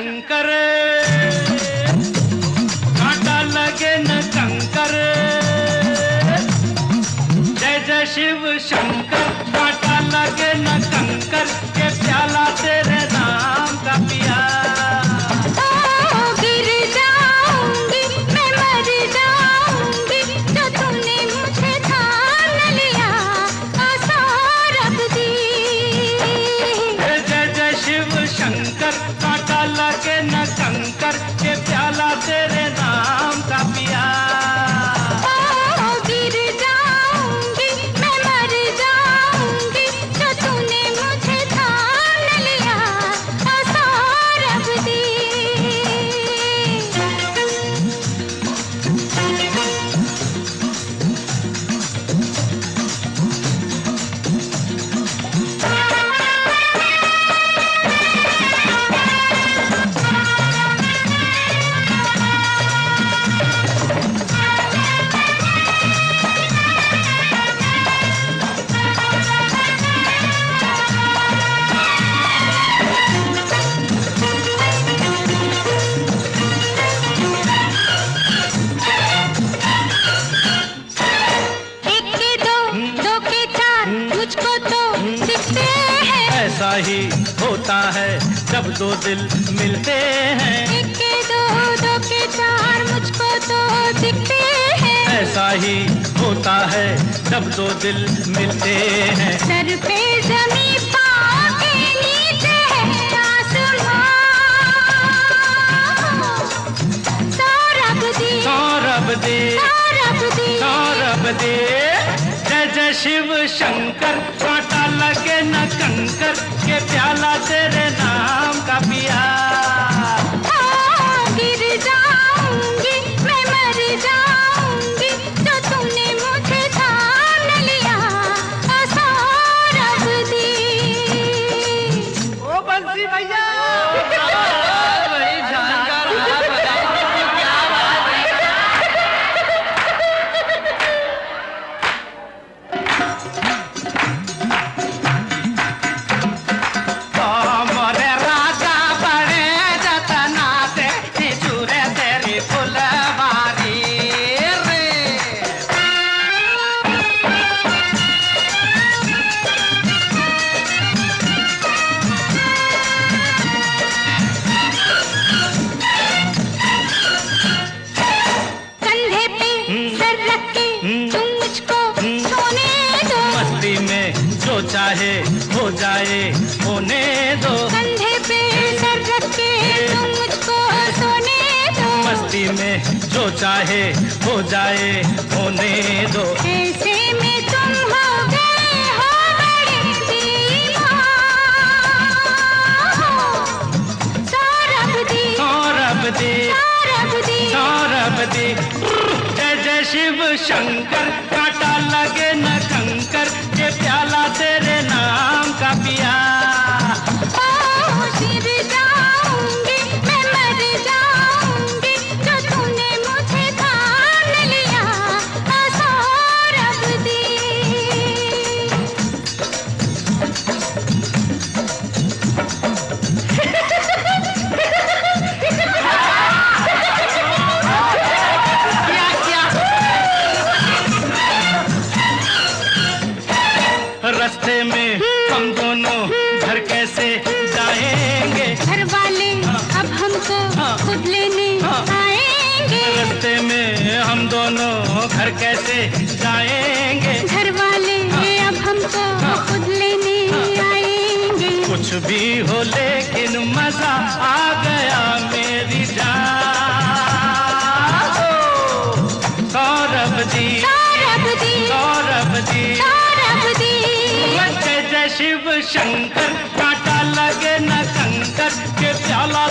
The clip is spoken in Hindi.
शंकर। कांटा लगे न कंकर। जय जय शिव शंकर। ऐसा ही होता है जब दो दिल मिलते हैं। एक के दो दो के चार मुझको तो दिखते हैं। ऐसा ही होता है जब दो दिल मिलते हैं। सर पे जमी है सौरभ दे सौरभ दी। सौरभ दे। जय शिव शंकर कांटा लगे न कंकर के प्याला तेरे तुम मुझको सोने दो। मस्ती में जो चाहे हो जाए होने दो। कंधे पे सर रख के तुम मुझको सोने दो। मस्ती में जो चाहे हो जाए होने दो। ऐसे में शिव शंकर रास्ते में हम दोनों घर कैसे जाएँगे? घर वाले अब हमको खुद लेने आएँगे। रास्ते में हम दोनों घर कैसे जाएँगे? घर वाले अब हमको खुद लेने आएँगे। कुछ भी हो लेकिन मज़ा आ गया। शिव शंकर काटा लगे न कंकर के प्याला